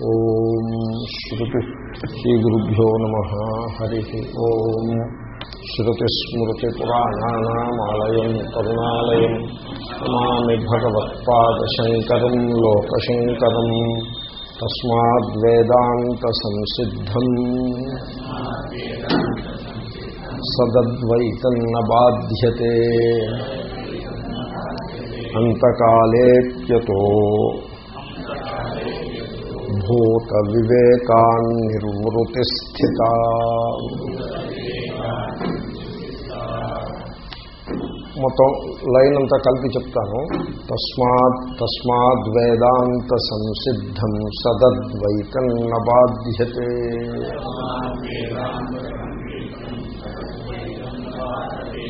ఓం శృతి శ్రీగురుభ్యో నమ హరి ఓం శృతిస్మృతిపురాణానామాలయం కరుణాలయం నమామి భగవత్పాదశంకరం లోకశంకరం తస్మాద్వేదాంత సంసిద్ధం సదద్వైతన్న బాధ్యతే అంతకాలేప్యతో భూత వివేకాన్నిర్వృతి స్థిత మొత్తం లైన్ అంతా కలిపి చెప్తాను. తస్మాత్ తస్మాద్ వేదాంత సంసిద్ధం సదద్వైతన్న బాధ్యతే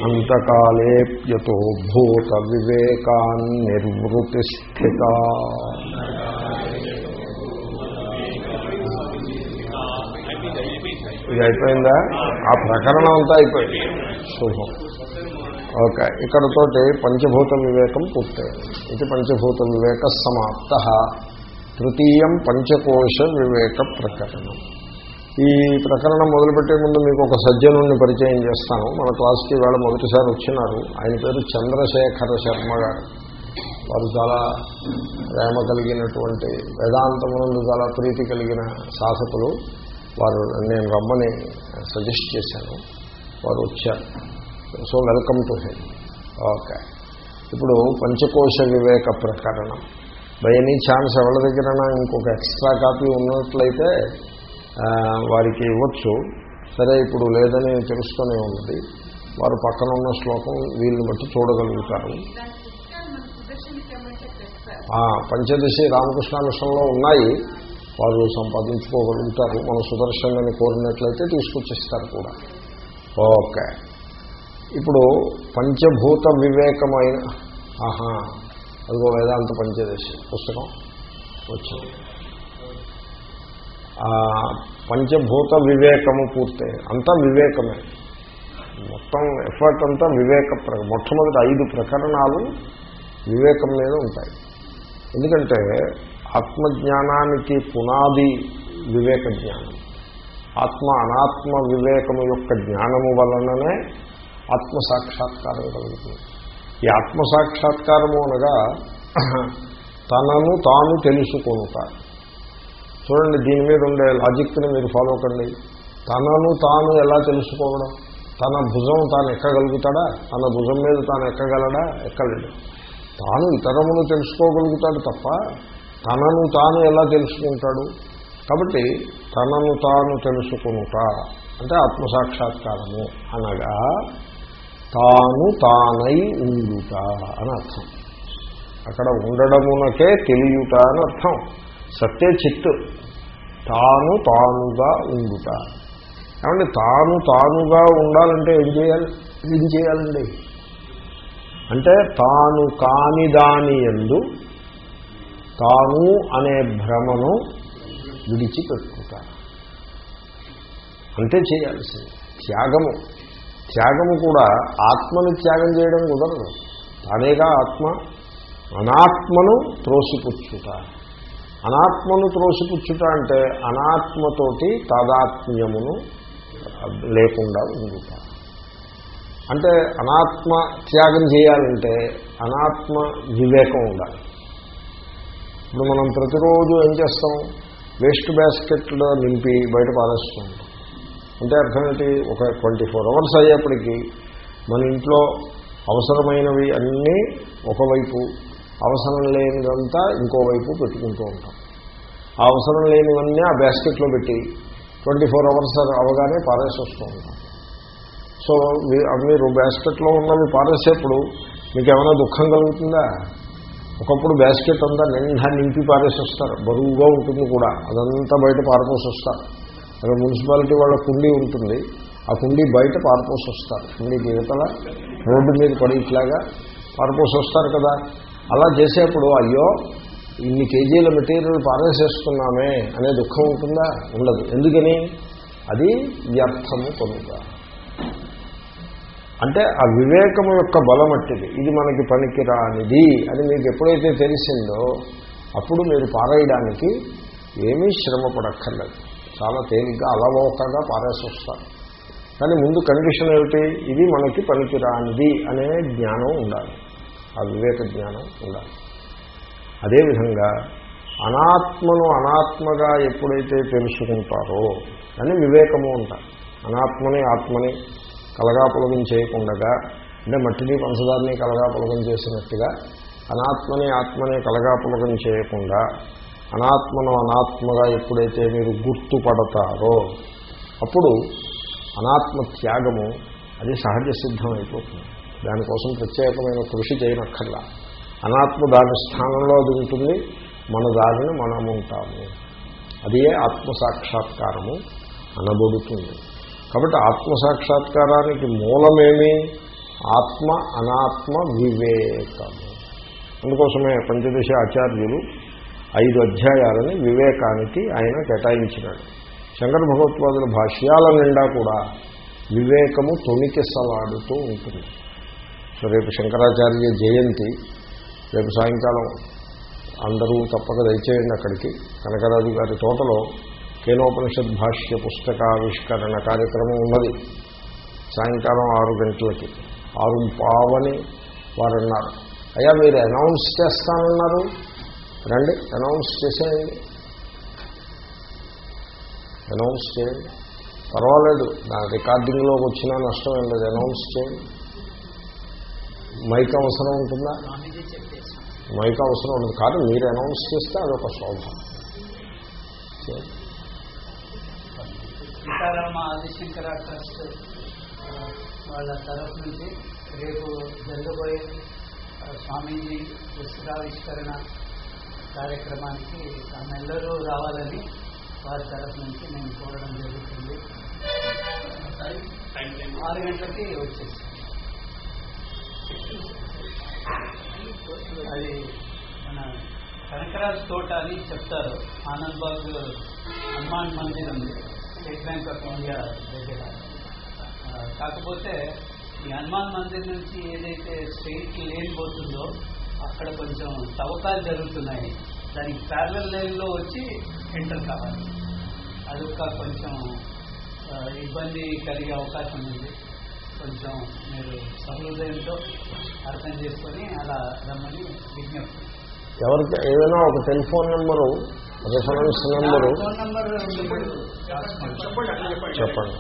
అంతకాలేప్యతో భూత వివేకాన్నిర్వృతి స్థిత ఇది అయిపోయిందా? ఆ ప్రకరణం అంతా అయిపోయింది. శుభం. ఓకే. ఇక్కడతోటి పంచభూత వివేకం పూర్తయింది. ఇది పంచభూత వివేక సమాప్త. తృతీయం పంచకోశ వివేక ప్రకరణం. ఈ ప్రకరణం మొదలుపెట్టే ముందు మీకు ఒక సజ్జనుడిని పరిచయం చేస్తాను. మన క్లాస్కి వేళ మొదటిసారి వచ్చినారు. ఆయన పేరు చంద్రశేఖర శర్మ గారు. వారు చాలా ప్రేమ కలిగినటువంటి వేదాంతమునందు చాలా ప్రీతి కలిగిన శాసకులు వారు నేను రమ్మని సజెస్ట్ చేశాను. వారు వచ్చారు. So welcome to him okay ఇప్పుడు పంచకోశ వివేక ప్రకరణం. బై ఎనీ ఛాన్స్ ఎవరి దగ్గర ఇంకొక ఎక్స్ట్రా కాపీ ఉన్నట్లయితే వారికి ఇవ్వచ్చు. సరే ఇప్పుడు లేదని తెలుస్తూనే ఉన్నది వారు పక్కన ఉన్న శ్లోకం వీళ్ళని బట్టి చూడగలుగుతారు. పంచదశి రామకృష్ణ మిషన్లో ఉన్నాయి. వారు సంపాదించుకోగలుగుతారు. మన సుదర్శనాన్ని కోరినట్లయితే తీసుకొచ్చిస్తారు కూడా. ఓకే. ఇప్పుడు పంచభూత వివేకమైన ఆహా అదిగో వేదాంత పంచదశి పుస్తకం వచ్చింది. పంచభూత వివేకము పూర్తి అంతా వివేకమే. మొత్తం ఎఫర్ట్ అంతా వివేక మొట్టమొదటి ఐదు ప్రకరణాలు వివేకం మీద ఉంటాయి. ఎందుకంటే ఆత్మజ్ఞానానికి పునాది వివేక జ్ఞానం ఆత్మ అనాత్మ వివేకము యొక్క జ్ఞానము వలననే ఆత్మసాక్షాత్కారం కలుగుతుంది. ఈ ఆత్మసాక్షాత్కారము అనగా తనను తాను తెలుసుకుంటారు చూడండి దీని మీద ఉండే లాజిక్ని మీరు ఫాలో కండి తనను తాను ఎలా తెలుసుకోవడం? తన భుజం తాను ఎక్కగలుగుతాడా? తన భుజం మీద తాను ఎక్కగలడా? ఎక్కలేడు. తాను ఇతరమును తెలుసుకోగలుగుతాడు తప్ప తనను తాను ఎలా తెలుసుకుంటాడు? కాబట్టి తనను తాను తెలుసుకునుట అంటే ఆత్మసాక్షాత్కారము అనగా తాను తానై ఉండుట అని అర్థం. అక్కడ ఉండడమునకే తెలియట అని అర్థం. సత్య చిత్తు తాను తానుగా ఉండుట. ఏమంటే తాను తానుగా ఉండాలంటే ఏం చేయాలి? ఏం చేయాలండి? అంటే తాను కాని దాని ఎందు తాను అనే భ్రమను విడిచిపెట్టుకుంటా అంతే చేయాల్సింది. త్యాగము. త్యాగము కూడా ఆత్మను త్యాగం చేయడం కుదరదు. తానేగా ఆత్మ అనాత్మను త్రోసిపుచ్చుట. అనాత్మను త్రోసిపుచ్చుట అంటే అనాత్మతోటి తాదాత్మ్యమును లేకుండా ఉండుట. అంటే అనాత్మ త్యాగం చేయాలంటే అనాత్మ వివేకం ఉండాలి. ఇప్పుడు మనం ప్రతిరోజు ఏం చేస్తాం? వేస్ట్ బ్యాస్కెట్లో నింపి బయట పారేస్తూ. ఉంటాం అంటే అర్థం ఏంటి? ఒక ట్వంటీ ఫోర్ అవర్స్ అయ్యేప్పటికీ మన ఇంట్లో అవసరమైనవి అన్నీ ఒకవైపు అవసరం లేనిదంతా ఇంకోవైపు పెట్టుకుంటూ ఉంటాం. ఆ అవసరం లేనివన్నీ ఆ బ్యాస్కెట్లో పెట్టి ట్వంటీ ఫోర్ అవర్స్ అవగానే పారేసి వస్తూ ఉంటాం. సో మీరు బ్యాస్కెట్లో ఉన్నవి పారేసేప్పుడు మీకు ఏమైనా దుఃఖం కలుగుతుందా? ఒకప్పుడు బ్యాస్కెట్ అంతా నిండా నింపి పారేసి వస్తారు బరువుగా ఉంటుంది కూడా. అదంతా బయట పారపోసి అక్కడ మున్సిపాలిటీ వాళ్ళ కుండీ ఉంటుంది. ఆ కుండీ బయట పారపోసి కుండీ దిగతల రోడ్డు మీద పడి ఇట్లాగా పారపోసి వస్తారు కదా. అలా చేసేప్పుడు అయ్యో ఇన్ని కేజీల మెటీరియల్ పారేసేస్తున్నామే అనే దుఃఖం ఉంటుందా? ఉండదు. ఎందుకని? అది వ్యర్థము కొనుక అంటే ఆ వివేకము యొక్క బలం అట్టిది. ఇది మనకి పనికిరానిది అని మీకు ఎప్పుడైతే తెలిసిందో అప్పుడు మీరు పారేయడానికి ఏమీ శ్రమ పడక్కర్లేదు. చాలా తేలిగ్గా అలవోకగా పారేసి వస్తారు. కానీ ముందు కండిషన్ ఏమిటి? ఇది మనకి పనికిరానిది అనే జ్ఞానం ఉండాలి. ఆ వివేక జ్ఞానం ఉండాలి. అదేవిధంగా అనాత్మను అనాత్మగా ఎప్పుడైతే తెలుసుకుంటారో అని వివేకము ఉంటారు అనాత్మని ఆత్మని కలగాపులగం చేయకుండగా అంటే మట్టిని పంచదారిని కలగాపులగం చేసినట్టుగా అనాత్మని ఆత్మని కలగాపులగం చేయకుండా అనాత్మను అనాత్మగా ఎప్పుడైతే మీరు గుర్తుపడతారో అప్పుడు అనాత్మ త్యాగము అది సహజ సిద్ధం అయిపోతుంది దానికోసం ప్రత్యేకమైన కృషి చేయనక్కర్లా. అనాత్మ దాని స్థానంలో అది ఉంటుంది మన దానిని మనం ఉంటాము. అదే ఆత్మసాక్షాత్కారము అనబడుతుంది. కాబట్టి ఆత్మసాక్షాత్కారానికి మూలమేమి? ఆత్మ అనాత్మ వివేకము. అందుకోసమే పంచదశ ఆచార్యులు ఐదు అధ్యాయాలని వివేకానికి ఆయన కేటాయించినాడు. శంకర భగవత్వాదుల భాష్యాల నిండా కూడా వివేకము తొణికిసలాడుతూ ఉంటుంది. సో రేపు శంకరాచార్య జయంతి రేపు సాయంకాలం అందరూ తప్పక దయచేయండి అక్కడికి. కనకరాజు గారి తోటలో కేనోపనిషద్ భాష్య పుస్తకావిష్కరణ కార్యక్రమం ఉన్నది. సాయంకాలం ఆరు గంటలకి. ఆరు పావని వారు అన్నారు అయ్యా మీరు అనౌన్స్ చేస్తానన్నారు. రండి అనౌన్స్ చేసేయండి. అనౌన్స్ చేయండి. పర్వాలేదు నా రికార్డింగ్లోకి వచ్చినా నష్టం ఏం లేదు. అనౌన్స్ చేయండి. మైక్ అవసరం ఉంటుందా? మైక్ అవసరం ఉంటుంది కాదు మీరు అనౌన్స్ చేస్తే అదొక శోభ. సీతారామ ఆదిశంకర ట్రస్ట్ వాళ్ళ తరఫు నుంచి రేపు జరగబోయే స్వామీజీ పుస్తకావిష్కరణ కార్యక్రమానికి తమెల్లరూ రావాలని వారి తరఫు నుంచి నేను కోరడం జరుగుతుంది. ఆరు గంటలకి వచ్చేసి అది మన కనకరాజ్ తోట అని చెప్తారు. ఆనంద్ బాబు హనుమాన్ మందిర్. ఉంది స్టేట్ బ్యాంక్ ఆఫ్ ఇండియా దగ్గర కాకపోతే ఈ హనుమాన్ మందిర్ నుంచి ఏదైతే స్టేట్కి లేన్ పోతుందో అక్కడ కొంచెం తవ్వకాలు జరుగుతున్నాయి. దానికి ప్యారల్ లైన్లో వచ్చి ఎంటర్ కావాలి. అదొక కొంచెం ఇబ్బంది కలిగే అవకాశం ఉంది. కొంచెం మీరు సహృదయంతో అర్థం చేసుకొని అలా రమ్మని విజ్ఞప్తి. ఎవరికి ఏదైనా ఒక టెలిఫోన్ నెంబరు రిఫరెన్స్ నెంబరు చెప్పండి.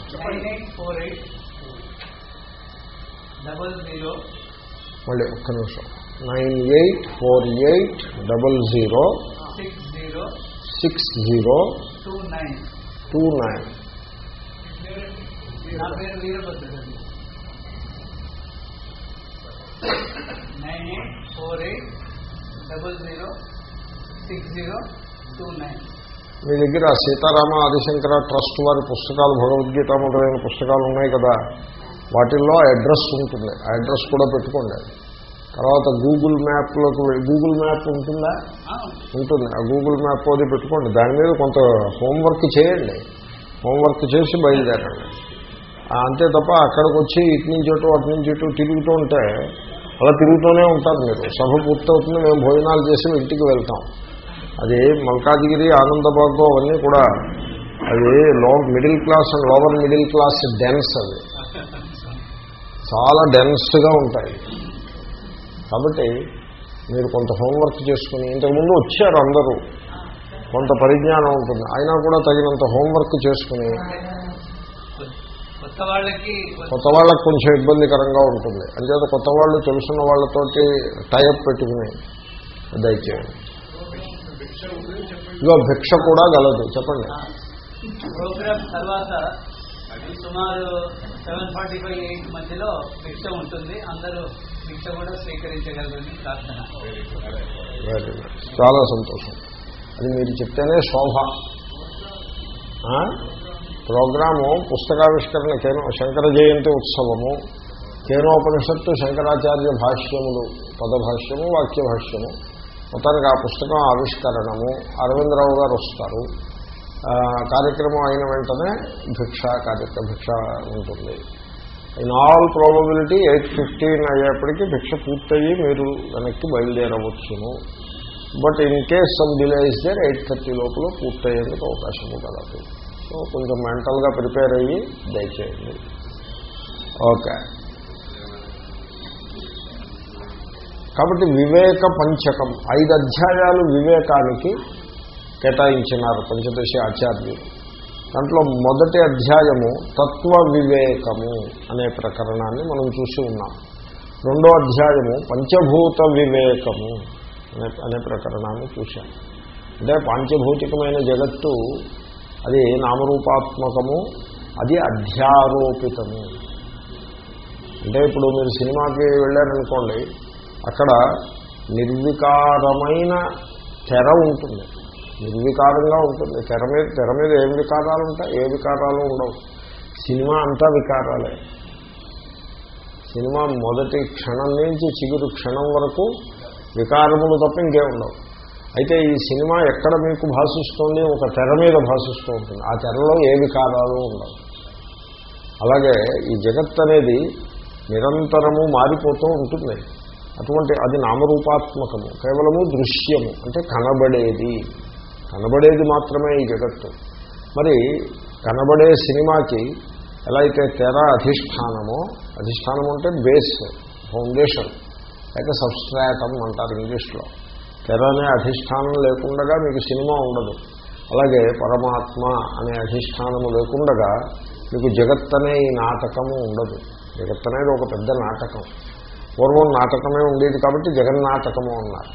మళ్ళీ ఒక్క నిమిషం. Nine eight four eight double zero six zero two nine. Nine eight four eight double zero six zero two nine మీ దగ్గర సీతారామ ఆదిశంకర ట్రస్ట్ వారి పుస్తకాలు భగవద్గీత మొదలైన పుస్తకాలు ఉన్నాయి కదా? వాటిల్లో అడ్రస్ ఉంటుంది. ఆ అడ్రస్ కూడా పెట్టుకోండి. తర్వాత గూగుల్ మ్యాప్లోకి గూగుల్ మ్యాప్ ఉంటుందా? ఉంటుంది. ఆ గూగుల్ మ్యాప్ అది పెట్టుకోండి. దాని మీద కొంత హోంవర్క్ చేయండి. హోంవర్క్ చేసి బయలుదేరండి. అంతే తప్ప అక్కడికి వచ్చి ఇటు నుంచి ఇటు అటు నుంచి ఇటు తిరుగుతూ ఉంటే అలా తిరుగుతూనే ఉంటారు మీరు. సభ పూర్తవుతుంది మేము భోజనాలు చేసి ఇంటికి వెళ్తాం. అది మల్కాజిగిరి ఆనందబాబు అవన్నీ కూడా అది లో middle class and lower middle class dense అది. చాలా డెన్స్గా ఉంటాయి. కాబట్టి మీరు కొంత హోంవర్క్ చేసుకుని ఇంతకుముందు వచ్చారు అందరూ. కొంత పరిజ్ఞానం ఉంటుంది. అయినా కూడా తగినంత హోంవర్క్ చేసుకుని కొత్త వాళ్ళకి కొంచెం ఇబ్బందికరంగా ఉంటుంది. అంచేత కొత్త వాళ్ళు తెలుసున్న వాళ్ళతోటి టైప్ పెట్టుకుని దయచేయండి. ఇదో భిక్ష కూడా గలదు. చెప్పండి. ప్రోగ్రామ్ తర్వాత సుమారు సెవెన్ ఫార్టీ ఫైవ్ ఎయిట్ మధ్యలో భిక్ష ఉంటుంది. అందరూ భిక్ష కూడా స్వీకరించగలరని ప్రార్థన. చాలా సంతోషం. అది మీరు చెప్తేనే శోభ? ప్రోగ్రాము పుస్తకావిష్కరణ కేనో శంకర జయంతి ఉత్సవము కేనోపనిషత్తు శంకరాచార్య భాష్యములు పదభాష్యము వాక్య భాష్యము మొత్తానికి ఆ పుస్తకం ఆవిష్కరణము. అరవిందరావు గారు వస్తారు. కార్యక్రమం అయిన వెంటనే భిక్ష కార్యక్రమ భిక్ష ఉంటుంది. In all probability eight fifteen అయ్యేప్పటికీ భిక్ష పూర్తయ్యి మీరు వెనక్కి బయలుదేరవచ్చును. But in case some delay is there eight thirty లోపల పూర్తయ్యేందుకు అవకాశం కలదు సో కొంచెం మెంటల్గా ప్రిపేర్ అయ్యి దయచేయండి. ఓకే. కాబట్టి వివేక పంచకం. ఐదు అధ్యాయాలు వివేకానికి కేటాయించినారు పంచదశ ఆచార్యులు. దాంట్లో మొదటి అధ్యాయము తత్వ వివేకము అనే ప్రకరణాన్ని మనం చూసి ఉన్నాం. రెండో అధ్యాయము పంచభూత వివేకము అనే అనే ప్రకరణాన్ని చూశాం. అంటే పాంచభౌతికమైన జగత్తు అది నామరూపాత్మకము అది అధ్యారోపితము. అంటే ఇప్పుడు మీరు సినిమాకి వెళ్ళారనుకోండి అక్కడ నిర్వికారమైన తెర ఉంటుంది. నిర్వికారంగా ఉంటుంది. తెర మీద తెర మీద ఏం వికారాలు ఉంటాయి? ఏ వికారాలు ఉండవు. సినిమా అంతా వికారాలే. సినిమా మొదటి క్షణం నుంచి చిగురు క్షణం వరకు వికారములు తప్ప ఇంకే ఉండవు. అయితే ఈ సినిమా ఎక్కడ మీకు భాషిస్తుంది ఒక తెర మీద భాషిస్తూ ఉంటుంది ఆ తెరలో ఏ వికారాలు ఉండవు. అలాగే ఈ జగత్ అనేది నిరంతరము మారిపోతూ ఉంటుంది. అటువంటి అది నామరూపాత్మకము కేవలము దృశ్యము అంటే కనబడేది. కనబడేది మాత్రమే ఈ జగత్తు. మరి కనబడే సినిమాకి ఎలా అయితే తెర అధిష్టానమో అధిష్టానం అంటే బేస్ ఫౌండేషన్ లేక సబ్స్ట్రాటం అంటారు ఇంగ్లీష్లో. తెర అనే అధిష్టానం లేకుండా మీకు సినిమా ఉండదు. అలాగే పరమాత్మ అనే అధిష్టానము లేకుండా మీకు జగత్ అనే ఈ నాటకము ఉండదు. జగత్ అనేది ఒక పెద్ద నాటకం. పూర్వం నాటకమే ఉండేది కాబట్టి జగన్నాటకము అన్నారు.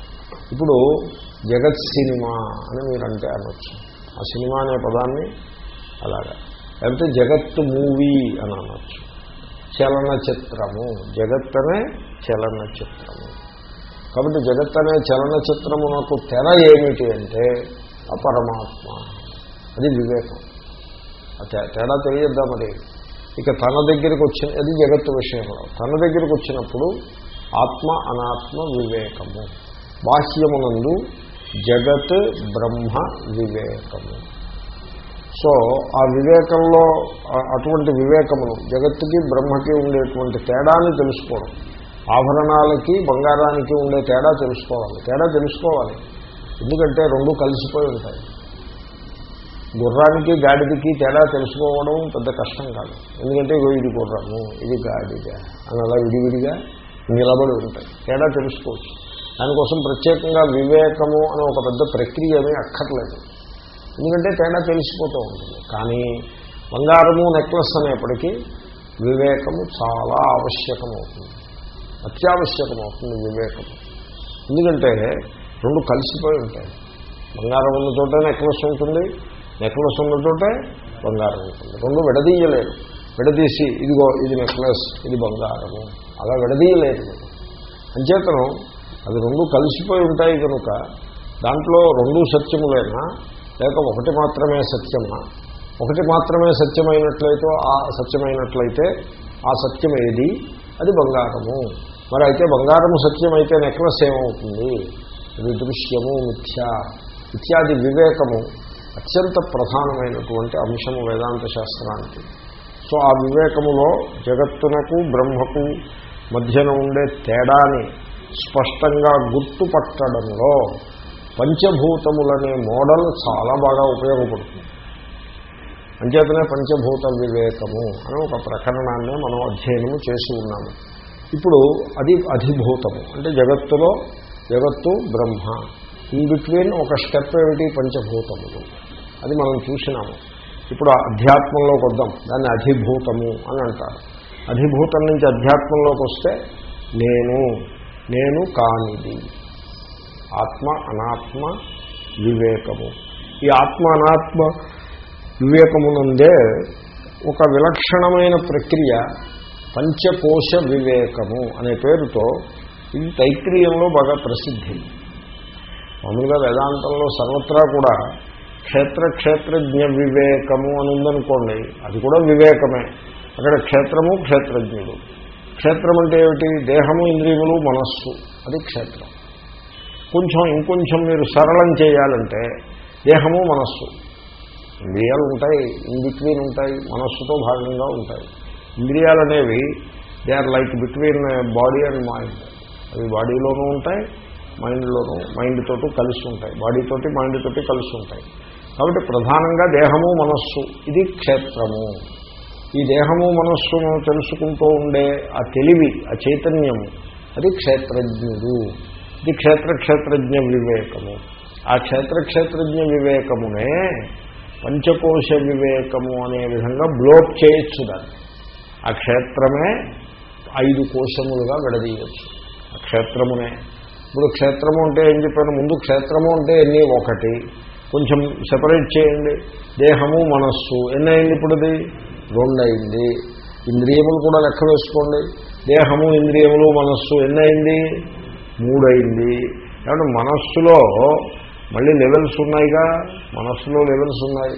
ఇప్పుడు జగత్ సినిమా అని మీరు అంటే అనొచ్చు. ఆ సినిమా అనే పదాన్ని అలాగా. లేకపోతే జగత్ మూవీ అని అనొచ్చు. చలనచిత్రము. జగత్ అనే చలనచిత్రము. కాబట్టి జగత్ అనే చలనచిత్రమునకు తెర ఏమిటి అంటే ఆ పరమాత్మ అది వివేకం. తే- తేడా తెలియద్దా మరి? ఇక తన దగ్గరికి వచ్చిన అది జగత్తు విషయంలో. తన దగ్గరికి వచ్చినప్పుడు ఆత్మ అనాత్మ వివేకము. బాహ్యమునందు జగత్ బ్రహ్మ వివేకము. సో ఆ వివేకంలో అటువంటి వివేకమును జగత్తుకి బ్రహ్మకి ఉండేటువంటి తేడాన్ని తెలుసుకోవడం. ఆభరణాలకి బంగారానికి ఉండే తేడా తెలుసుకోవాలి. తేడా తెలుసుకోవాలి. ఎందుకంటే రెండు కలిసిపోయి ఉంటాయి. గుర్రానికి గాడిదకి తేడా తెలుసుకోవడం పెద్ద కష్టం కాదు. ఎందుకంటే ఇగో ఇది గుర్రము ఇది గాడిద అని అలా విడివిడిగా నిలబడి ఉంటాయి. తేడా తెలుసుకోవచ్చు. దానికోసం ప్రత్యేకంగా వివేకము అనే ఒక పెద్ద ప్రక్రియ ఏమీ అక్కర్లేదు. ఎందుకంటే తేడా తెలిసిపోతూ ఉంటుంది. కానీ బంగారము నెక్లెస్ అనేప్పటికీ వివేకము చాలా ఆవశ్యకమవుతుంది. అత్యావశ్యకమవుతుంది వివేకం. ఎందుకంటే రెండు కలిసిపోయి ఉంటాయి. బంగారం ఉన్న చోట నెక్లెస్ ఉంటుంది నెక్లెస్ ఉన్న చోటే బంగారం ఉంటుంది. రెండు విడదీయలేదు. విడదీసి ఇదిగో ఇది నెక్లెస్ ఇది బంగారము. అలా విడదీయలేదు. అంచేతను అవి రెండు కలిసిపోయి ఉంటాయి కనుక దాంట్లో రెండు సత్యములైనా? లేక ఒకటి మాత్రమే సత్యమా? ఒకటి మాత్రమే సత్యమైనట్లయితే ఆ సత్యమైనట్లయితే ఆ సత్యం ఏది అది బంగారము. మరి అయితే బంగారము అయితే నెక్లెస్ ఏమవుతుంది? ఇది దృశ్యము మిథ్య ఇత్యాది వివేకము అత్యంత ప్రధానమైనటువంటి అంశము వేదాంత శాస్త్రానికి. సో ఆ వివేకములో జగత్తునకు బ్రహ్మకు మధ్యన ఉండే తేడాని స్పష్టంగా గుర్తుపట్టడంలో పంచభూతములనే మోడల్ చాలా బాగా ఉపయోగపడుతుంది. అంచేతనే పంచభూత వివేకము అని ఒక ప్రకరణాన్ని మనం అధ్యయనము చేసి ఉన్నాము. ఇప్పుడు అది అధిభూతము. అంటే జగత్తులో జగత్తు బ్రహ్మ. ఇన్ బిట్వీన్ ఒక స్టెప్ ఏమిటి? పంచభూతములు. అది మనం చూసినాము. ఇప్పుడు అధ్యాత్మంలోకి వద్దాం. దాన్ని అధిభూతము అని అంటారు. అధిభూతం నుంచి అధ్యాత్మంలోకి వస్తే నేను నేను కానిది. ఆత్మ అనాత్మ వివేకము. ఈ ఆత్మ అనాత్మ వివేకమునందే ఒక విలక్షణమైన ప్రక్రియ పంచకోశ వివేకము అనే పేరుతో ఇది తైత్రీయంలో బాగా ప్రసిద్ధి. మామూలుగా వేదాంతంలో సర్వత్రా కూడా క్షేత్ర క్షేత్రజ్ఞ వివేకము అని ఉందనుకోండి అది కూడా వివేకమే. అక్కడ క్షేత్రము క్షేత్రజ్ఞుడు. క్షేత్రం అంటే ఏమిటి? దేహము ఇంద్రియములు మనస్సు. అది క్షేత్రం. కొంచెం ఇంకొంచెం మీరు సరళం చేయాలంటే దేహము మనస్సు. ఇంద్రియాలు ఉంటాయి ఇన్ బిట్వీన్ ఉంటాయి మనస్సుతో భాగంగా ఉంటాయి. ఇంద్రియాలు అనేవి they are like between body and mind అవి బాడీలోనూ ఉంటాయి మైండ్లోనూ మైండ్ తోటి కలిసి ఉంటాయి. బాడీతోటి మైండ్ తోటి కలిసి ఉంటాయి. కాబట్టి ప్రధానంగా దేహము మనస్సు ఇది క్షేత్రము. ఈ దేహము మనస్సును తెలుసుకుంటూ ఉండే ఆ తెలివి ఆ చైతన్యము అది క్షేత్రజ్ఞుడు. ఇది క్షేత్ర క్షేత్రజ్ఞ వివేకము. ఆ క్షేత్ర క్షేత్రజ్ఞ వివేకమునే పంచకోశ వివేకము అనే విధంగా బ్లోక్ చేయొచ్చు దాన్ని. ఆ క్షేత్రమే ఐదు కోశములుగా విడదీయచ్చు ఆ క్షేత్రమునే. ఇప్పుడు క్షేత్రము అంటే ఏం చెప్పాను? ముందు క్షేత్రము అంటే ఎన్ని? ఒకటి. కొంచెం సెపరేట్ చేయండి. దేహము మనస్సు. ఎన్ని అయింది ఇప్పుడు అది అయింది ఇంద్రియములు కూడా లెక్క వేసుకోండి. దేహము ఇంద్రియములు మనస్సు ఎన్ని అయింది కాబట్టి మనస్సులో మళ్ళీ లెవెల్స్ ఉన్నాయిగా. మనస్సులో లెవెల్స్ ఉన్నాయి.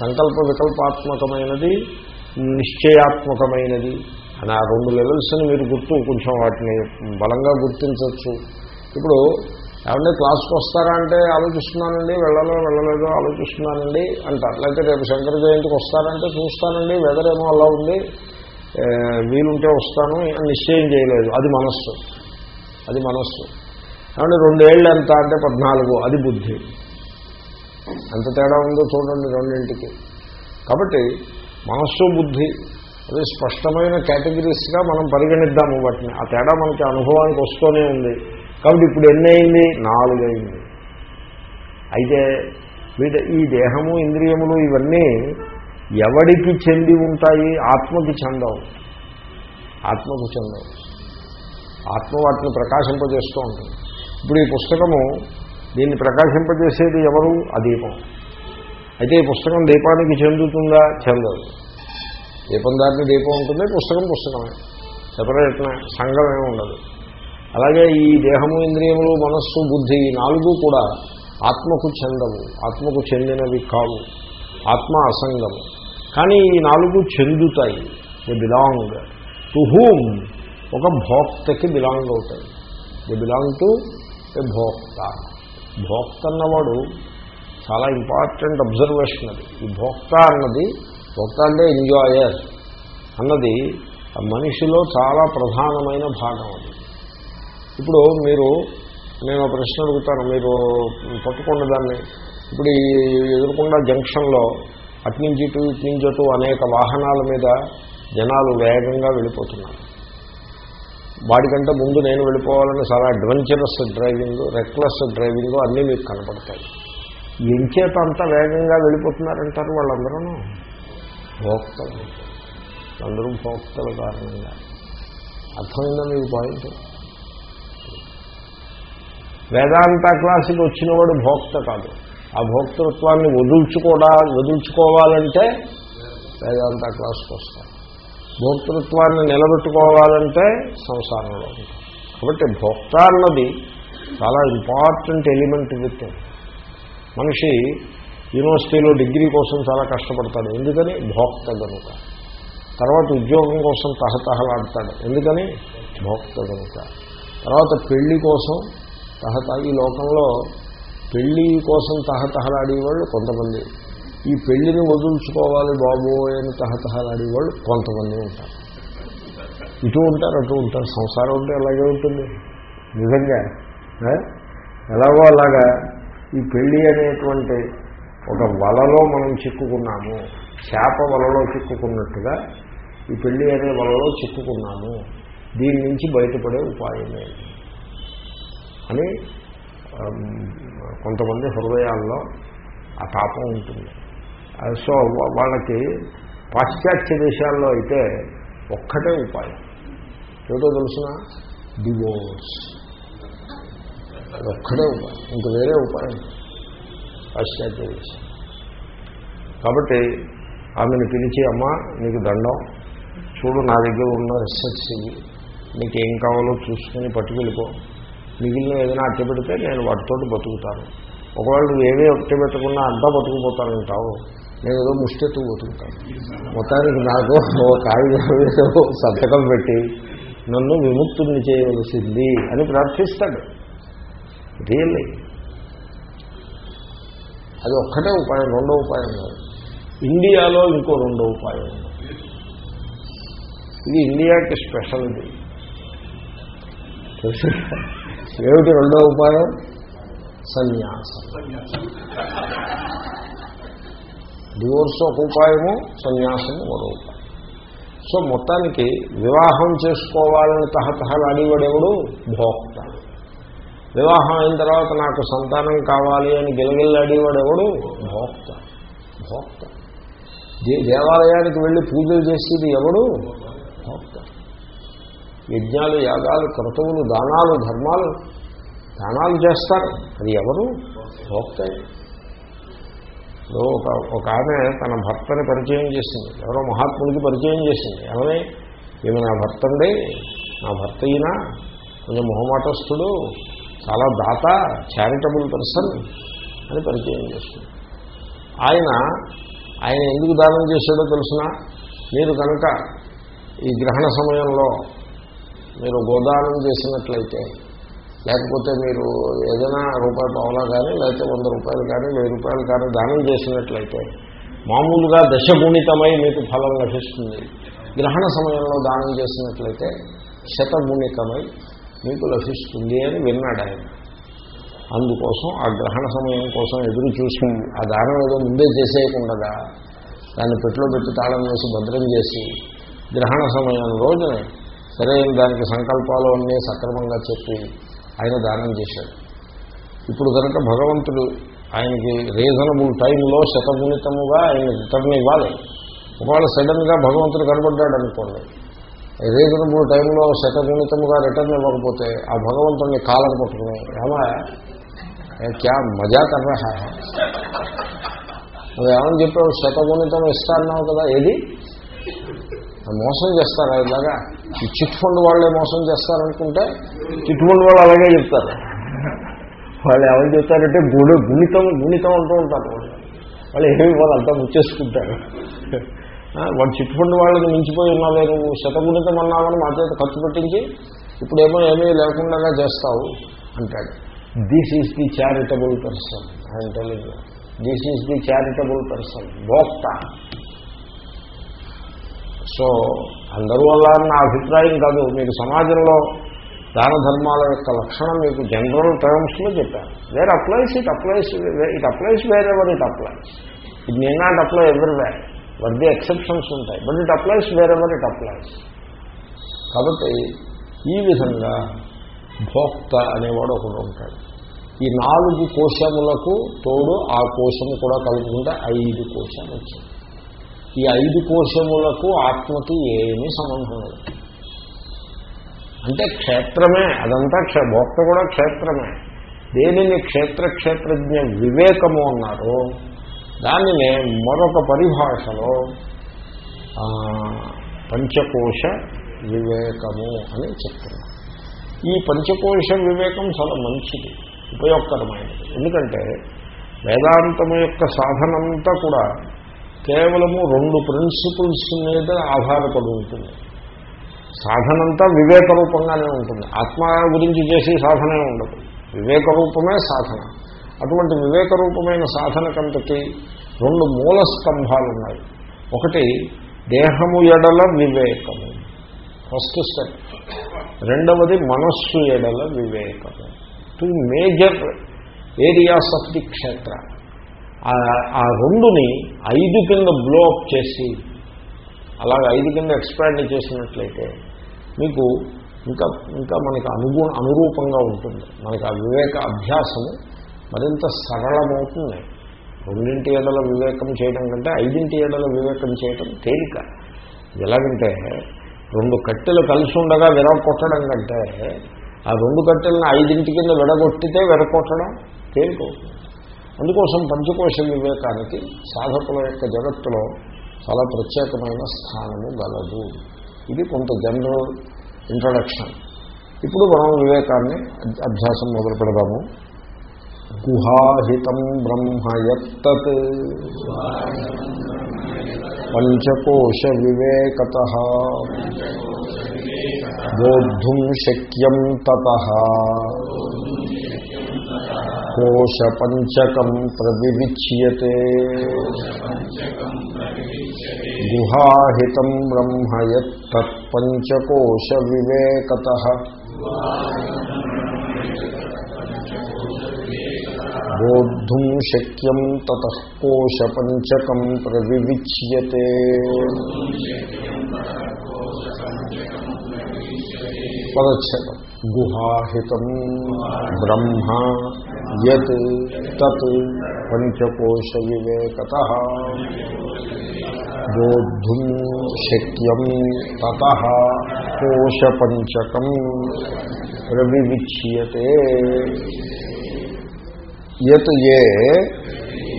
సంకల్ప వికల్పాత్మకమైనది నిశ్చయాత్మకమైనది. అని ఆ రెండు లెవెల్స్ని మీరు గుర్తు కొంచెం వాటిని బలంగా గుర్తించవచ్చు. ఇప్పుడు ఏమంటే క్లాస్కి వస్తారా అంటే ఆలోచిస్తున్నానండి వెళ్ళలో వెళ్ళలేదో ఆలోచిస్తున్నానండి అంటారు. లేకపోతే రేపు శంకర జయంతికి వస్తారంటే చూస్తానండి వెదర్ ఏమో అలా ఉంది వీలుంటే వస్తాను నిశ్చయం చేయలేదు. అది మనస్సు. అది మనస్సు. ఏమంటే రెండేళ్ళు ఎంత అంటే పద్నాలుగు అది బుద్ధి. ఎంత తేడా ఉందో చూడండి రెండింటికి. కాబట్టి మనస్సు బుద్ధి అది స్పష్టమైన కేటగిరీస్గా మనం పరిగణిద్దాము వాటిని. ఆ తేడా మనకి అనుభవానికి వస్తూనే ఉంది. కాబట్టి ఇప్పుడు ఎన్ని అయింది నాలుగు అయింది అయితే వీటి ఈ దేహము ఇంద్రియములు ఇవన్నీ ఎవడికి చెంది ఉంటాయి? ఆత్మకి చెందవు. ఆత్మకు చెందవు. ఆత్మ వాటిని ప్రకాశింపజేస్తూ ఉంటుంది. ఇప్పుడు ఈ పుస్తకము దీన్ని ప్రకాశింపజేసేది ఎవరు? ఆ దీపం అయితే ఈ పుస్తకం దీపానికి చెందుతుందా? చెందదు. దీపం దాటిని దీపం ఉంటుంది పుస్తకం పుస్తకమే. సెపరేట్ సంఘం ఏమి ఉండదు. అలాగే ఈ దేహము ఇంద్రియములు మనస్సు బుద్ధి ఈ నాలుగు కూడా ఆత్మకు చెందవు ఆత్మకు చెందినవి కావు. ఆత్మ అసంగము. కానీ ఈ నాలుగు చెందుతాయి. ది బిలాంగ్ టు హూమ్ ఒక భోక్తకి బిలాంగ్ అవుతాయి. ది బిలాంగ్ టు ఎ భోక్త. భోక్త అన్నవాడు చాలా ఇంపార్టెంట్ అబ్జర్వేషన్ అది. ఈ భోక్త అన్నది భోక్త అంటే ఎంజాయర్ అన్నది ఆ మనిషిలో చాలా ప్రధానమైన భాగం అది. ఇప్పుడు మీరు నేను ప్రశ్న అడుగుతాను మీరు పట్టుకున్న దాన్ని. ఇప్పుడు ఈ ఎదురుకుండా జంక్షన్లో అట్నుంచి ఇటు ఇట్నుంచి అటు అనేక వాహనాల మీద జనాలు వేగంగా వెళ్ళిపోతున్నారు. వాడికంటే ముందు నేను వెళ్ళిపోవాలని చాలా అడ్వెంచరస్ డ్రైవింగ్ రెక్లెస్ డ్రైవింగ్ అన్నీ మీకు కనపడతాయి. ఎంచేత అంత వేగంగా వెళ్ళిపోతున్నారంటారు వాళ్ళందరూ భోక్తలు. అందరూ భోక్తల కారణంగా. అర్థమైందా మీకు పాయింట్? వేదాంత క్లాసుకి వచ్చినవాడు భోక్త కాదు. ఆ భోక్తృత్వాన్ని వదుల్చుకోడా వదుల్చుకోవాలంటే వేదాంత క్లాస్కి వస్తారు భోక్తృత్వాన్ని నిలబెట్టుకోవాలంటే సంసారంలో ఉంటాం. కాబట్టి భోక్త అన్నది చాలా ఇంపార్టెంట్ ఎలిమెంట్ విత్ మనిషి యూనివర్సిటీలో డిగ్రీ కోసం చాలా కష్టపడతాడు. ఎందుకని? భోక్త కనుక తర్వాత ఉద్యోగం కోసం తహతహలాడతాడు. ఎందుకని? భోక్త కనుక తర్వాత పెళ్ళి కోసం తహత ఈ లోకంలో పెళ్ళి కోసం తహతహలాడేవాళ్ళు కొంతమంది. ఈ పెళ్ళిని వదులుచుకోవాలి బాబు అని తహతహలాడేవాళ్ళు కొంతమంది ఉంటారు. ఇటు ఉంటారు అటు ఉంటారు. సంసారం ఉంటే అలాగే ఉంటుంది? నిజంగా ఎలాగో అలాగా ఈ పెళ్ళి అనేటువంటి ఒక వలలో మనం చిక్కుకున్నాము చేప వలలో చిక్కుకున్నట్టుగా ఈ పెళ్ళి అనే వలలో చిక్కుకున్నాము దీని నుంచి బయటపడే ఉపాయం లేదు. అని కొంతమంది హృదయాల్లో ఆ తాపం ఉంటుంది. సో వాళ్ళకి పాశ్చాత్య దేశాల్లో అయితే ఒక్కటే ఉపాయం. ఏదో తెలిసిన? డివోర్స్ అది ఒక్కటే ఉపాయం ఇంక వేరే ఉపాయం పాశ్చాత్య దేశం. కాబట్టి ఆమెను పిలిచి అమ్మ నీకు దండం. చూడు నా దగ్గర ఉన్న రిసెర్చ్ ఇవి. నీకు ఏం కావాలో చూసుకుని పట్టుకెళ్ళిపో. మిగిలిన ఏదైనా అట్ట పెడితే నేను వాటితోటి బతుకుతాను. ఒకవేళ నువ్వు ఏమీ అట్ట పెట్టకుండా అంతా బతుకుపోతానంటావు నేను ఏదో ముష్టెత్తు బతుకుతాను మొత్తానికి నాకు కాగితం సంతకం పెట్టి నన్ను విముక్తుని చేయవలసింది అని ప్రార్థిస్తాడు. రియల్లీ అది ఒక్కటే ఉపాయం రెండో ఉపాయం కాదు. ఇండియాలో ఇంకో రెండో ఉపాయం. ఇది ఇండియాకి స్పెషల్ ఇది తెలుసు? ఏమిటి రెండో ఉపాయం? సన్యాసం. డివోర్స్ ఒక ఉపాయము సన్యాసం మరో ఉపాయం. సో మొత్తానికి వివాహం చేసుకోవాలని తహతహలాడేవాడెవడు భోక్త. వివాహం అయిన తర్వాత నాకు సంతానం కావాలి అని గిలగిల్లాడేవాడు ఎవడు? భోక్త. భోక్త. దే- దేవాలయానికి వెళ్ళి పూజలు చేసేది ఎవడు? భోక్త. యజ్ఞాలు యాగాలు క్రతువులు దానాలు ధర్మాలు దానాలు చేస్తారు. అది ఎవరు? భోక్తే. ఒక ఒక ఆమె తన భర్తని పరిచయం చేసింది. ఎవరో మహాత్ముడికి పరిచయం చేసింది. ఏమని? ఈమె నా భర్త అండి నా భర్త అయినా కొంచెం మొహమాటస్థుడు. చాలా దాత చారిటబుల్ పర్సన్ అని పరిచయం చేస్తుంది. ఆయన ఆయన ఎందుకు దానం చేశాడో తెలిసిన? మీరు కనుక ఈ గ్రహణ సమయంలో మీరు గోదానం చేసినట్లయితే లేకపోతే మీరు ఏదైనా రూపాయి పావులా కానీ లేకపోతే వంద రూపాయలు కానీ వెయ్యి రూపాయలు కానీ దానం చేసినట్లయితే మామూలుగా దశగుణితమై మీకు ఫలం లభిస్తుంది. గ్రహణ సమయంలో దానం చేసినట్లయితే శతగుణితమై మీకు లభిస్తుంది అని విన్నాడు ఆయన. అందుకోసం ఆ గ్రహణ సమయం కోసం ఎదురు చూసి ఆ దానం ఏదో ముందే చేసేయకుండా దాన్ని పెట్టిలో పెట్టి తాళం వేసి భద్రం చేసి గ్రహణ సమయం రోజునే సరైన దానికి సంకల్పాలు అన్నీ సక్రమంగా చెప్పి ఆయన దానం చేశాడు. ఇప్పుడు కనుక భగవంతుడు ఆయనకి రీజనబుల్ టైంలో శతగుణితముగా ఆయన రిటర్న్ ఇవ్వాలి. ఒకవేళ సడన్గా భగవంతుడు కనబడ్డాడు అనుకోండి రీజనబుల్ టైంలో శతగుణితముగా రిటర్న్ ఇవ్వకపోతే ఆ భగవంతుడిని కాలం పట్టుకుని ఏమా? క్యా మజా కర్రా హై? చెప్పావు? శతగుణితం ఇస్తాన్నావు కదా ఏది? మోసం చేస్తారా ఇలాగా? ఈ చిట్ ఫండ్ వాళ్ళే మోసం చేస్తారనుకుంటే చిట్ ఫండ్ వాళ్ళు అలాగే చెప్తారు. వాళ్ళు ఎవరు చెప్తారంటే గుడి గుణితం గుణితం అంటూ ఉంటారు వాళ్ళు. వాళ్ళు ఏమి వాళ్ళు అంతా ముచ్చేసుకుంటారు. వాడు చిట్ ఫండ్ వాళ్ళకి మించిపోయి ఉన్నావే నువ్వు. శతగుణితం అన్నావని మా చేత ఖర్చు పెట్టించి ఇప్పుడేమో ఏమీ లేకుండా చేస్తావు అంటాడు. This is the charitable person I'm telling this is the charitable person భోక్త. సో అందరూ వల్ల నా అభిప్రాయం కాదు. మీకు సమాజంలో దాన ధర్మాల యొక్క లక్షణం మీకు జనరల్ టర్మ్స్లో చెప్పాను. Where applies it applies it applies wherever it applies it నేను not apply everywhere with the exceptions ఉంటాయి. But it applies wherever it applies కాబట్టి ఈ విధంగా భోక్త అనేవాడు ఒకడు ఉంటాడు. ఈ నాలుగు కోశములకు తోడు ఆ కోశము కూడా కలుపుకుంటే ఐదు కోశాలు వచ్చింది ఈ ఐదు కోశములకు ఆత్మకి ఏమీ సంబంధం లేదు. అంటే క్షేత్రమే అదంతా క్షే భోక్త కూడా క్షేత్రమే. దేనిని క్షేత్ర క్షేత్రజ్ఞ వివేకము అన్నారు దానినే మరొక పరిభాషలో పంచకోశ వివేకము అని చెప్తున్నారు. ఈ పంచకోశ వివేకం చాలా మంచిది ఉపయోగకరమైనది. ఎందుకంటే వేదాంతము యొక్క సాధనంతా కూడా కేవలము రెండు ప్రిన్సిపుల్స్ మీద ఆధారపడి ఉంటుంది. సాధనంతా వివేక రూపంగానే ఉంటుంది. ఆత్మ గురించి చేసే సాధనే ఉండదు. వివేక రూపమే సాధన. అటువంటి వివేకరూపమైన సాధనకంతకి రెండు మూల స్తంభాలు ఉన్నాయి ఒకటి దేహము ఎడల వివేకము. ఫస్ట్ స్టెప్ రెండవది మనస్సు ఎడల వివేకము. Two major areas of the క్షేత్ర. ఆ- రెండుని ఐదు కింద బ్లో అప్ చేసి అలాగే ఐదు కింద ఎక్స్పాండ్ చేసినట్లయితే మీకు ఇంకా ఇంకా మనకి అనుగు అనురూపంగా ఉంటుంది. మనకి ఆ వివేక అభ్యాసము మరింత సరళమవుతుంది. రెండింటి ఏడల వివేకం చేయడం కంటే ఐదింటి ఏడల వివేకం చేయడం తేలిక. ఎలాగంటే రెండు కట్టెలు కలిసి ఉండగా విరగొట్టడం కంటే ఆ రెండు కట్టెలను ఐదింటి కింద విడగొట్టితే విరగొట్టడం తేలికవుతుంది. అందుకోసం పంచకోశ వివేకానికి సాధకుల యొక్క జగత్తులో చాలా ప్రత్యేకమైన స్థానము గలదు. ఇది కొంత జనరల్ ఇంట్రడక్షన్. ఇప్పుడు మనం వివేకాన్ని అభ్యాసం మొదలు పెడదాము గుహాహితం బ్రహ్మ యత్తత్ పంచకోశ వివేకత బోద్ధుం శక్యం తత కోశపంచకం ప్రవివిచ్యతే గుహాహితం బ్రహ్మ బోద్ధుం శక్యం తతః కోశపంచకం ప్రవివిచ్యతే పదచ్ఛేదం గుహాహితం బ్రహ్మ యత్ తత్ పంచకోశ వివేకత బోద్ధుం శక్యం తత కోశపంచకం ప్రవివిచ్యతే యత్ ఏ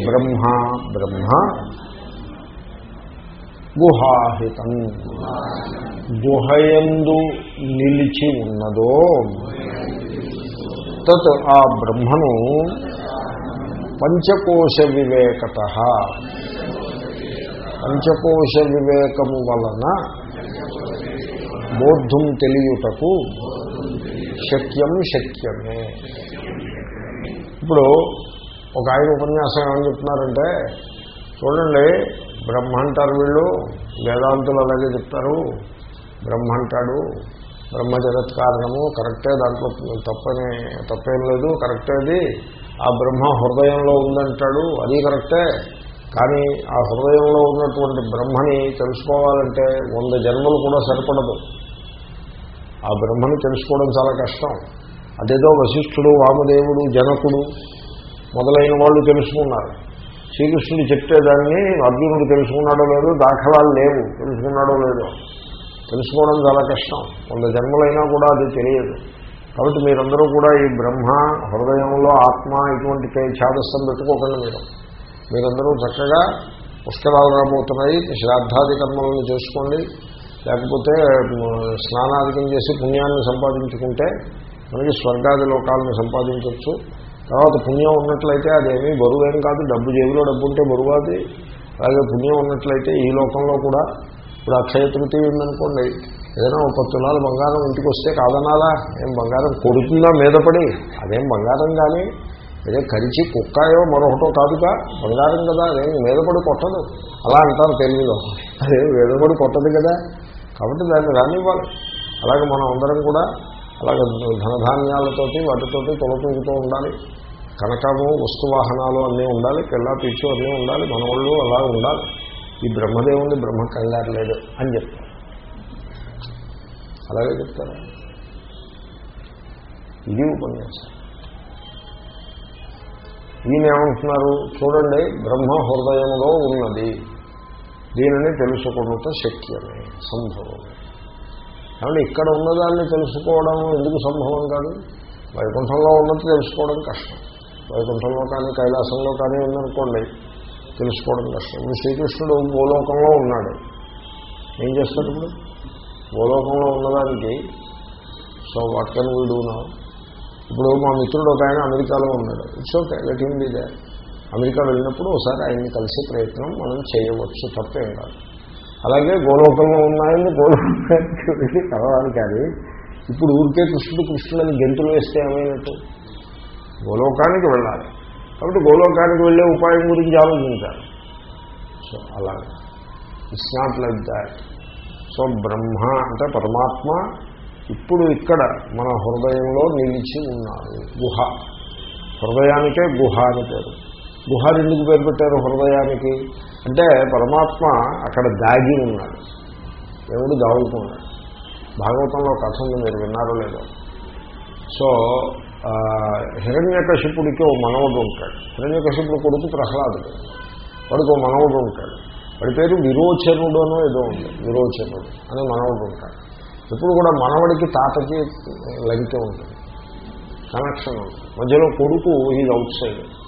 బ్రహ్మ బ్రహ్మ గుహాహితం గుహయందు నిలిచి ఉన్నదో తత్ ఆ బ్రహ్మను పంచకోశ వివేకత పంచకోశ వివేకము వలన బోద్ధం తెలియుటకు శక్యం శక్యమే ఇప్పుడు ఒక ఆయన ఉపన్యాసం ఏమని చెప్తున్నారంటే చూడండి బ్రహ్మ అంటారు వీళ్ళు వేదాంతులు అలాగే చెప్తారు. బ్రహ్మ అంటాడు బ్రహ్మ జగత్ కారణము కరెక్టే దాంట్లో తప్పని తప్పేం లేదు కరెక్టే అది. ఆ బ్రహ్మ హృదయంలో ఉందంటాడు అది కరెక్టే. కానీ ఆ హృదయంలో ఉన్నటువంటి బ్రహ్మని తెలుసుకోవాలంటే వంద జన్మలు కూడా సరిపడదు. ఆ బ్రహ్మని తెలుసుకోవడం చాలా కష్టం. అదేదో వశిష్ఠుడు వామదేవుడు జనకుడు మొదలైన వాళ్ళు తెలుసుకున్నారు. శ్రీకృష్ణుడు చెప్తే దాన్ని అర్జునుడు తెలుసుకున్నాడో లేదో దాఖలాలు లేవు. తెలుసుకున్నాడో లేదో. తెలుసుకోవడం చాలా కష్టం. వంద జన్మలైనా కూడా అది తెలియదు. కాబట్టి మీరందరూ కూడా ఈ బ్రహ్మ హృదయంలో ఆత్మ ఇటువంటి ఛాదస్సం పెట్టుకోకండి మీరు. మీరందరూ చక్కగా పుష్కరాలు రాబోతున్నాయి. శ్రాద్ధాది కర్మలను చేసుకోండి. లేకపోతే స్నానాధికం చేసి పుణ్యాన్ని సంపాదించుకుంటే మనకి స్వర్గాది లోకాలను సంపాదించవచ్చు తర్వాత పుణ్యం ఉన్నట్లయితే అదేమీ బరువేం కాదు. డబ్బు జేబులో డబ్బు ఉంటే బరువు అది అలాగే పుణ్యం ఉన్నట్లయితే ఈ లోకంలో కూడా ఇప్పుడు అక్షయ తృతీయ ఉందనుకోండి. ఏదైనా ఒక తులాలు బంగారం ఇంటికి వస్తే కాదనాలా? ఏం బంగారం కొడుతుందా మీద పడి అదేం బంగారం కానీ అదే కరిచి కుక్కాయో మరొకటో కాదుగా? బంగారం కదా అదేం మీద పడి కొట్టదు. అలా అంటారు తెలుగులో అదే పడి కొట్టదు కదా. కాబట్టి దాన్ని రానివ్వాలి. అలాగే మనం అందరం కూడా అలాగే ధనధాన్యాలతోటి వాటితోటి తొలతూగుతూ ఉండాలి. కనకము వస్తువాహనాలు అన్నీ ఉండాలి. పిల్ల పిచ్చు అన్నీ ఉండాలి. మనవాళ్ళు అలా ఉండాలి. ఈ బ్రహ్మదేవుని బ్రహ్మ కంగారు లేదు అని చెప్తారు. అలాగే చెప్తారు. ఇది ఉపన్యాసం. ఈయన ఏమంటున్నారు చూడండి బ్రహ్మ హృదయంలో ఉన్నది. దీనిని తెలుసుకున్నత శక్యమే సంభవమే. కాబట్టి ఇక్కడ ఉన్నదాన్ని తెలుసుకోవడం ఎందుకు సంభవం కాదు? వైకుంఠంలో ఉన్నది తెలుసుకోవడం కష్టం. వైకుంఠంలో కానీ కైలాసంలో కానీ ఉందనుకోండి తెలుసుకోవడం కష్టం. ఇప్పుడు శ్రీకృష్ణుడు భూలోకంలో ఉన్నాడు. ఏం చేస్తాడు ఇప్పుడు? భూలోకంలో ఉన్నదానికి so what can we do నా ఇప్పుడు మా మిత్రుడు ఒక ఆయన అమెరికాలో ఉన్నాడు. It's okay let him be there America వెళ్ళినప్పుడు ఒకసారి ఆయన్ని కలిసే ప్రయత్నం మనం చేయవచ్చు తప్పేం కాదు. అలాగే గోలోకంలో ఉన్నాయని గోలోకానికి వెళ్ళి కలవాలి కానీ ఇప్పుడు ఊరికే కృష్ణుడు కృష్ణుడని గెంతులు వేస్తే ఏమైనట్టు? గోలోకానికి వెళ్ళాలి. కాబట్టి గోలోకానికి వెళ్ళే ఉపాయం గురించి ఆలోచించాలి. సో అలాగే. It's not like that so Brahma అంటే పరమాత్మ ఇప్పుడు ఇక్కడ మన హృదయంలో నిలిచి ఉన్నారు గుహ. హృదయానికే గుహ అని పేరు. గుహ ఎందుకు పేరు పెట్టారు హృదయానికి? అంటే పరమాత్మ అక్కడ దాగి ఉన్నాడు. దేవుడు దాగుతున్నాడు. భాగవతంలో కథ ఉంది మీరు విన్నారో లేదో. సో హిరణ్యకశిపుడికి ఓ మనవడు ఉంటాడు. హిరణ్యకశిపుడు కొడుకు ప్రహ్లాదుడు. వాడికి ఓ మనవడు ఉంటాడు. వాడి పేరు విరోచనుడు అనో ఏదో ఉంది విరోచనుడు అని మనవడు ఉంటాడు. ఇప్పుడు కూడా మనవడికి తాతకి లంకె ఉంటుంది కనెక్షన్ ఉంటుంది. మధ్యలో కొడుకు is outside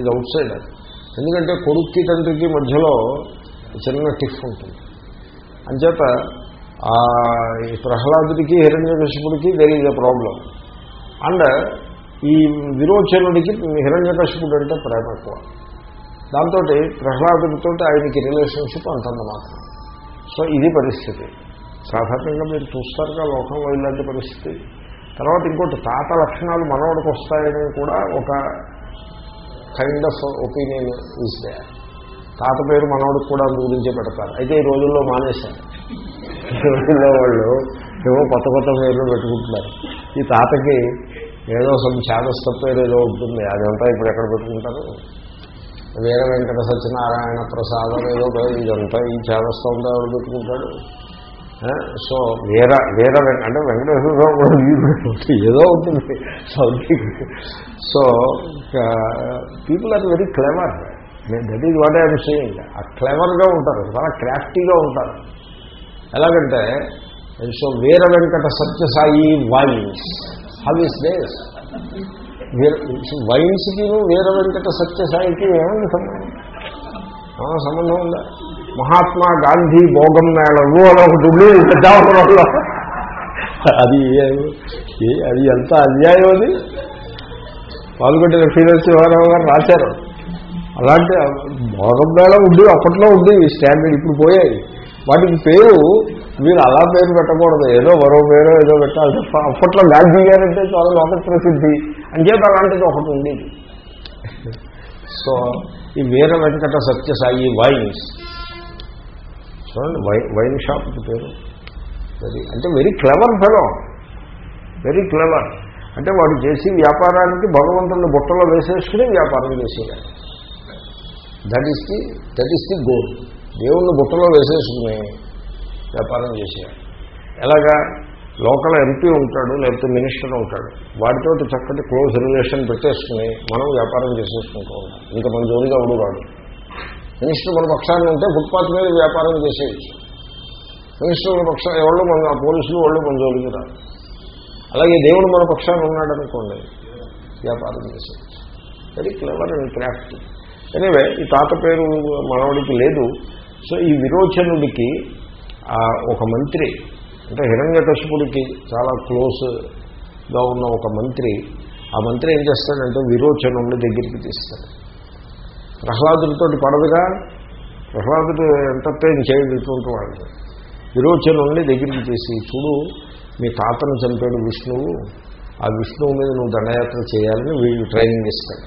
is outside ఎందుకంటే కొడుక్కి తండ్రికి మధ్యలో చిన్న టిఫ్ ఉంటుంది. అంచేత ఈ ప్రహ్లాదుడికి హిరణ్యకశిపుడికి దేర్ ఈజ్ ప్రాబ్లం అండ్ ఈ విరోచనుడికి హిరణ్యకశిపుడు అంటే ప్రేమ ఎక్కువ దాంతో ప్రహ్లాదుడితో ఆయనకి రిలేషన్షిప్ అంతంత మాత్రం. సో ఇది పరిస్థితి. సాధారణంగా మీరు చూస్తారుగా లోకంలో ఇలాంటి పరిస్థితి. తర్వాత ఇంకోటి తాత లక్షణాలు మనవాడికి వస్తాయని కూడా ఒక kind of opinion is there తాత పేరు మనవాడికి కూడా అందు గురించే పెడతారు. అయితే ఈ రోజుల్లో మానేశారు. ఈ రోజుల్లో వాళ్ళు ఏవో కొత్త కొత్త పేర్లు పెట్టుకుంటున్నారు. ఈ తాతకి ఏదో సమ్ ఛాదస్త పేరు ఏదో ఉంటుంది. అదంతా ఇప్పుడు ఎక్కడ పెట్టుకుంటారు? వీర వెంకట సత్యనారాయణ ప్రసాదం ఏదో ఇదంతా ఈ ఛాదస్త ఉందా ఎవరు పెట్టుకుంటాడు? సో వీర వీర అంటే వెంకటేశ్వరరావు కూడా వీరు ఏదో ఉంటుంది. Something so people are very clever that is what I'm saying ఆ క్లెవర్గా ఉంటారు. చాలా క్రాఫ్టీగా ఉంటారు. ఎలాగంటే so Veera Venkata Satyasai wines how is these వైన్స్కి Veera Venkata సత్యసాయికి ఏమైంది సంబంధం? సంబంధం ఉందా? మహాత్మా గాంధీ భోగం మేళలు అని ఒకటి ఉంది పెద్దాపురంలో అది అది ఎంత అన్యాయం అది? పాల్గొంటే లక్ష్మీనరసింహ శివారావు గారు రాశారు. అలాంటి భోగం మేళ ఉంది అప్పట్లో ఉంది స్టాండర్డ్ ఇప్పుడు పోయాయి. వాటికి పేరు మీరు అలా పేరు పెట్టకూడదు. ఏదో మరో పేరు ఏదో పెట్టాలి. తప్ప అప్పట్లో గాంధీ గారంటే చాలా లోక ప్రసిద్ధి అంచేత అలాంటిది ఒకటి ఉండేది. సో ఈ వీర వెంకట సత్యసాయి వైన్స్. చూడండి వై వైన్ షాప్కి పేరు. వెరీ అంటే very clever fellow very clever అంటే వాడు చేసి వ్యాపారానికి భగవంతుని బుట్టలో వేసేసుకుని వ్యాపారం చేసేయాలి that is the that is the goal దేవుణ్ణి బుట్టలో వేసేసుకుని వ్యాపారం చేసేయాలి ఎలాగా? లోకల్ ఎంపీ ఉంటాడు లేకపోతే మినిస్టర్ ఉంటాడు. వాడితో చక్కటి క్లోజ్ రిలేషన్ పెట్టేసుకుని మనం వ్యాపారం చేసేసుకుంటూ ఉంటాం. ఇంకా మన జోలిగా ఎవడు మినిస్టర్ మన పక్షాన్ని ఉంటే ఫుట్పాత్ మీద వ్యాపారం చేసేయచ్చు. మినిస్టర్ మన పక్షాన్ని ఎవరు మన పోలీసులు వాళ్ళు మన జోలికి రాదు అలాగే దేవుడు మన పక్షాన్ని ఉన్నాడు అనుకోండి వ్యాపారం చేసేయచ్చు. Very clever and craft anyway ఈ తాత పేరు మనవడికి లేదు. సో ఈ విరోచనుడికి ఒక మంత్రి అంటే హిరణ్యకశిపుడికి చాలా క్లోజ్గా ఉన్న ఒక మంత్రి ఆ మంత్రి ఏం చేస్తాడంటే విరోచనుడి దగ్గరికి తీస్తాడు. ప్రహ్లాదుడితో పడదుగా. ప్రహ్లాదుడు ఎంటర్టైన్ చేయడు ఇటువంటి వాళ్ళని విరోచనుడిని దగ్గరికి చేసి చూడు మీ తాతను చంపాడు విష్ణువు. ఆ విష్ణువు మీద నువ్వు దండయాత్ర చేయాలని వీళ్ళు ట్రైనింగ్ ఇస్తాడు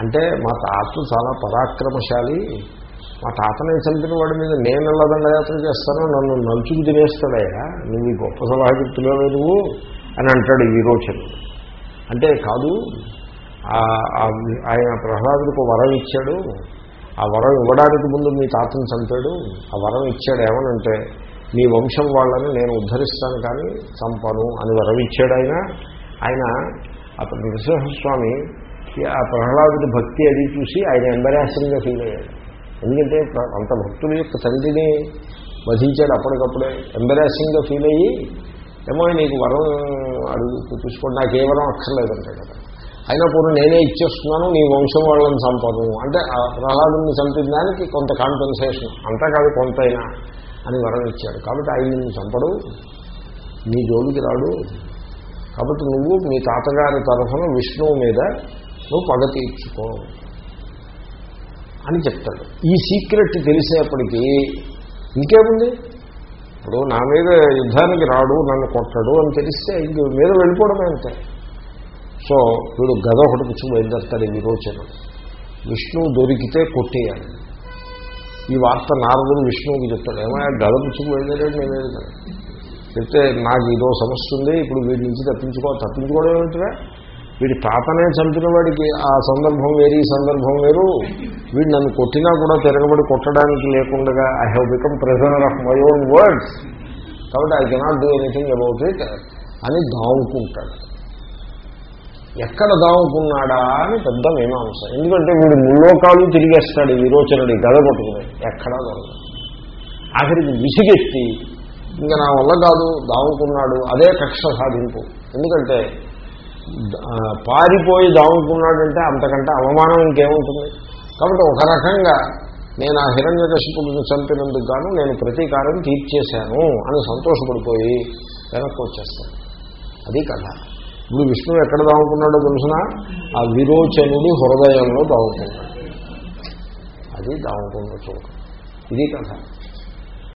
అంటే మా తాత చాలా పరాక్రమశాలి. మా తాతనే చంపిన వాడి మీద నేను ఎలా దండయాత్ర చేస్తానో నన్ను నలుచుకు తినేస్తాడయ్యా. నువ్వు గొప్ప సలహా చెప్తున్నావే నువ్వు అని అంటాడు ఈ విరోచనుడు. అంటే కాదు ఆయన ప్రహ్లాదుడికి వరం ఇచ్చాడు. ఆ వరం ఇవ్వడానికి ముందు మీ తాతను చంపాడు. ఆ వరం ఇచ్చాడు ఏమనంటే మీ వంశం వాళ్ళని నేను ఉద్ధరిస్తాను కానీ చంపను అని వరం ఇచ్చాడు ఆయన. ఆయన అతను నృసింహస్వామి ఆ ప్రహ్లాదుడి భక్తి అది చూసి ఆయన ఎంబరాసింగ్గా ఫీల్ అయ్యాడు. ఎందుకంటే అంత భక్తుల యొక్క తండ్రిని వధించాడు అప్పటికప్పుడే. ఎంబరాసింగ్గా ఫీల్ అయ్యి ఏమో నీకు వరం అడుగు తీసుకోండి నాకు ఏ వరం అక్కర్లేదంటాడు కదా. అయినా పూర్వం నేనే ఇచ్చేస్తున్నాను నీ వంశం వాళ్ళని చంపను అంటే ప్రహ్లాదుని చంపిన కొంత కాంపెన్సేషన్ అంతా కాదు కొంతైనా అని వరం ఇచ్చాడు. కాబట్టి ఆయన నిన్ను చంపడు నీ జోలికి రాడు. కాబట్టి నువ్వు మీ తాతగారి తరఫున విష్ణువు మీద నువ్వు పగ తీర్చుకో అని చెప్తాడు. ఈ సీక్రెట్ తెలిసేప్పటికీ ఇంకేముంది? ఇప్పుడు నా మీద యుద్ధానికి రాడు నన్ను కొట్టడు అని తెలిస్తే ఇంక మీద వెళ్ళిపోవడమే అంతే. సో వీడు గద ఒకటి పుచ్చుకు బయలుదేరుతాడు ఈ విరోచనం. విష్ణువు దొరికితే కొట్టేయాలి. ఈ వార్త నారదుడు విష్ణువుకి చెప్తాడు. ఏమైనా గద పుచ్చుకు బయలుదేరాడు నేను లేదు చెప్తే నాకు ఇదో సమస్య ఉంది ఇప్పుడు వీడి నుంచి తప్పించుకో తప్పించుకోవడం ఏమిటిరా వీడి తాతనే చంపిన వాడికి ఆ సందర్భం వేరు ఈ సందర్భం వేరు. వీడు నన్ను కొట్టినా కూడా తిరగబడి కొట్టడానికి లేకుండా I have become prisoner of my own words కాబట్టి I cannot do anything about it అని దావుకుంటాడు. ఎక్కడ దాముకున్నాడా అని పెద్ద మీమాంస. ఎందుకంటే వీడు ముల్లోకాలు తిరిగేస్తాడు ఈ విరోచనుడి గద కొట్టుకునే. ఎక్కడా దొరకదు. ఆఖరికి విసిగెత్తి ఇంకా నా వల్ల కాదు దాముకున్నాడు అదే కక్ష సాధింపు. ఎందుకంటే పారిపోయి దాముకున్నాడంటే అంతకంటే అవమానం ఇంకేముంటుంది? కాబట్టి ఒక రకంగా నేను ఆ హిరణ్యకశిపుడిని చంపినందుకు గాను నేను ప్రతీకారం తీర్చేశాను అని సంతోషపడిపోయి వెనక్కి వచ్చేస్తాను. అది కథ. ఇప్పుడు విష్ణువు ఎక్కడ దాముకున్నాడో తెలిసిన? ఆ విరోచనుడి హృదయంలో దాముకున్నాడు అది దాముకున్న చోటు. ఇది కథ.